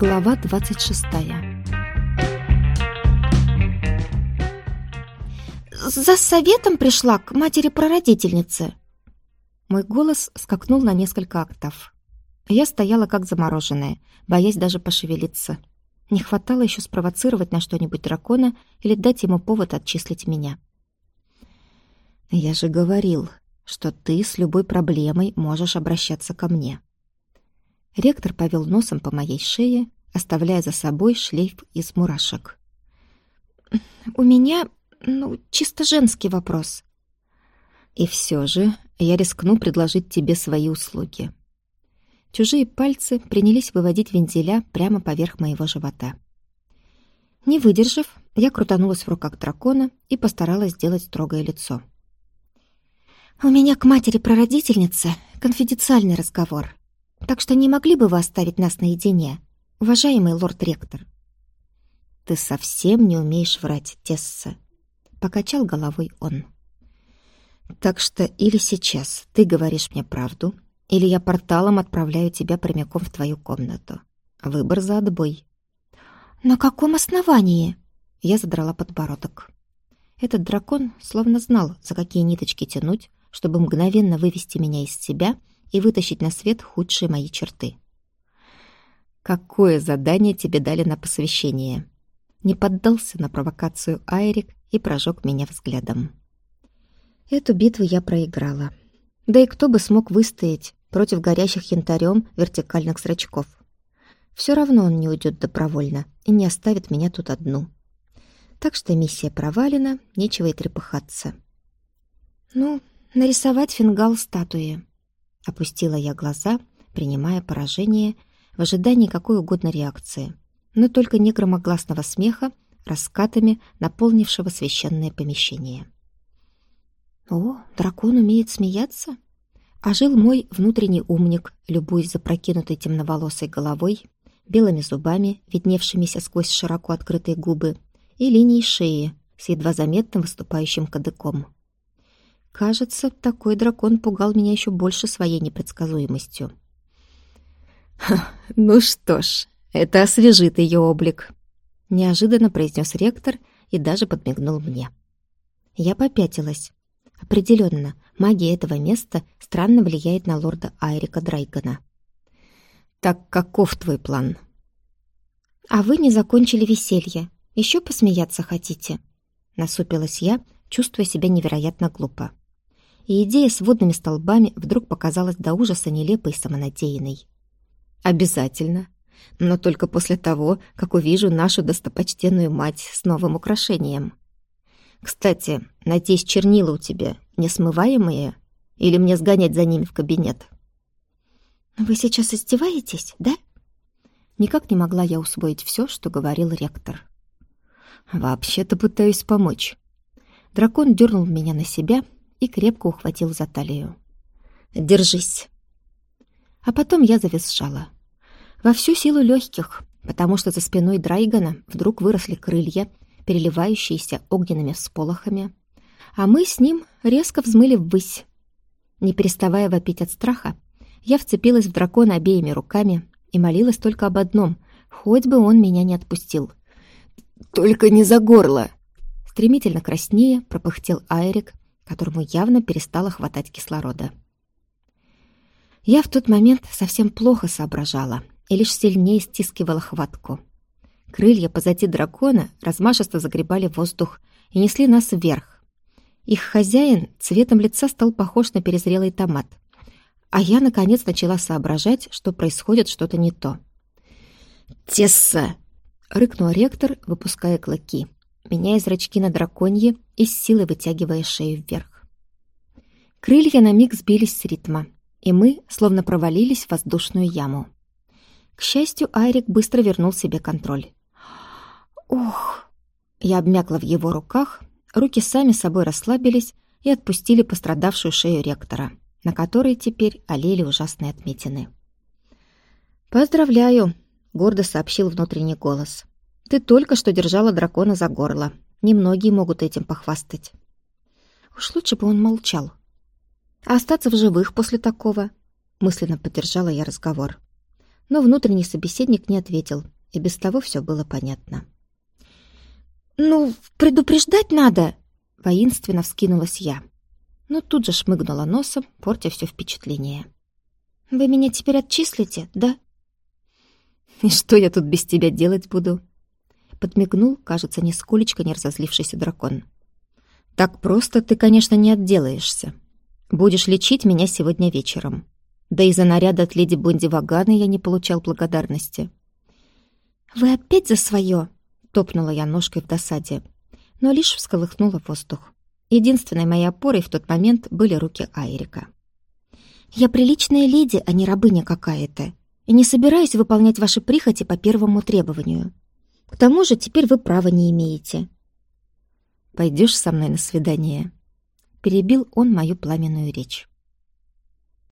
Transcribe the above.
Глава 26 «За советом пришла к матери-прародительнице!» Мой голос скакнул на несколько октав. Я стояла как замороженная, боясь даже пошевелиться. Не хватало еще спровоцировать на что-нибудь дракона или дать ему повод отчислить меня. «Я же говорил, что ты с любой проблемой можешь обращаться ко мне», Ректор повел носом по моей шее, оставляя за собой шлейф из мурашек. «У меня, ну, чисто женский вопрос». «И все же я рискну предложить тебе свои услуги». Чужие пальцы принялись выводить вензеля прямо поверх моего живота. Не выдержав, я крутанулась в руках дракона и постаралась сделать строгое лицо. «У меня к матери-прародительнице конфиденциальный разговор», так что не могли бы вы оставить нас наедине, уважаемый лорд-ректор?» «Ты совсем не умеешь врать, Тесса», — покачал головой он. «Так что или сейчас ты говоришь мне правду, или я порталом отправляю тебя прямиком в твою комнату. Выбор за отбой». «На каком основании?» Я задрала подбородок. Этот дракон словно знал, за какие ниточки тянуть, чтобы мгновенно вывести меня из себя и вытащить на свет худшие мои черты. «Какое задание тебе дали на посвящение?» Не поддался на провокацию Айрик и прожег меня взглядом. Эту битву я проиграла. Да и кто бы смог выстоять против горящих янтарем вертикальных зрачков? Все равно он не уйдет добровольно и не оставит меня тут одну. Так что миссия провалена, нечего и трепыхаться. Ну, нарисовать фингал статуи. Опустила я глаза, принимая поражение в ожидании какой угодно реакции, но только не громогласного смеха, раскатами наполнившего священное помещение. «О, дракон умеет смеяться?» А жил мой внутренний умник, любуясь запрокинутой темноволосой головой, белыми зубами, видневшимися сквозь широко открытые губы, и линией шеи с едва заметным выступающим кадыком. Кажется, такой дракон пугал меня еще больше своей непредсказуемостью. «Ну что ж, это освежит ее облик», — неожиданно произнес ректор и даже подмигнул мне. Я попятилась. Определенно, магия этого места странно влияет на лорда Айрика Драйгана. «Так каков твой план?» «А вы не закончили веселье. Еще посмеяться хотите?» Насупилась я, чувствуя себя невероятно глупо и идея с водными столбами вдруг показалась до ужаса нелепой и самонадеянной. «Обязательно. Но только после того, как увижу нашу достопочтенную мать с новым украшением. Кстати, надеюсь, чернила у тебя несмываемые? Или мне сгонять за ними в кабинет?» «Вы сейчас издеваетесь, да?» Никак не могла я усвоить все, что говорил ректор. «Вообще-то пытаюсь помочь». Дракон дернул меня на себя, и крепко ухватил за талию. «Держись!» А потом я завизжала. Во всю силу легких, потому что за спиной Драйгана вдруг выросли крылья, переливающиеся огненными всполохами, а мы с ним резко взмыли ввысь. Не переставая вопить от страха, я вцепилась в дракона обеими руками и молилась только об одном — хоть бы он меня не отпустил. «Только не за горло!» Стремительно краснее пропыхтел Айрик, которому явно перестало хватать кислорода. Я в тот момент совсем плохо соображала и лишь сильнее стискивала хватку. Крылья позади дракона размашисто загребали воздух и несли нас вверх. Их хозяин цветом лица стал похож на перезрелый томат. А я, наконец, начала соображать, что происходит что-то не то. «Тесса!» — рыкнул ректор, выпуская клыки меняя зрачки на драконье и с силой вытягивая шею вверх. Крылья на миг сбились с ритма, и мы словно провалились в воздушную яму. К счастью, Айрик быстро вернул себе контроль. «Ух!» Я обмякла в его руках, руки сами собой расслабились и отпустили пострадавшую шею ректора, на которой теперь олели ужасные отметины. «Поздравляю!» — гордо сообщил внутренний голос. Ты только что держала дракона за горло. Немногие могут этим похвастать. Уж лучше бы он молчал. А остаться в живых после такого? Мысленно поддержала я разговор. Но внутренний собеседник не ответил, и без того все было понятно. «Ну, предупреждать надо!» — воинственно вскинулась я. Но тут же шмыгнула носом, портя все впечатление. «Вы меня теперь отчислите, да?» «И что я тут без тебя делать буду?» Подмигнул, кажется, нисколечко не разозлившийся дракон. «Так просто ты, конечно, не отделаешься. Будешь лечить меня сегодня вечером. Да и за наряд от леди Бонди Ваганы я не получал благодарности». «Вы опять за свое?» — топнула я ножкой в досаде, но лишь всколыхнула воздух. Единственной моей опорой в тот момент были руки Айрика. «Я приличная леди, а не рабыня какая-то, и не собираюсь выполнять ваши прихоти по первому требованию. К тому же теперь вы права не имеете». «Пойдешь со мной на свидание?» Перебил он мою пламенную речь.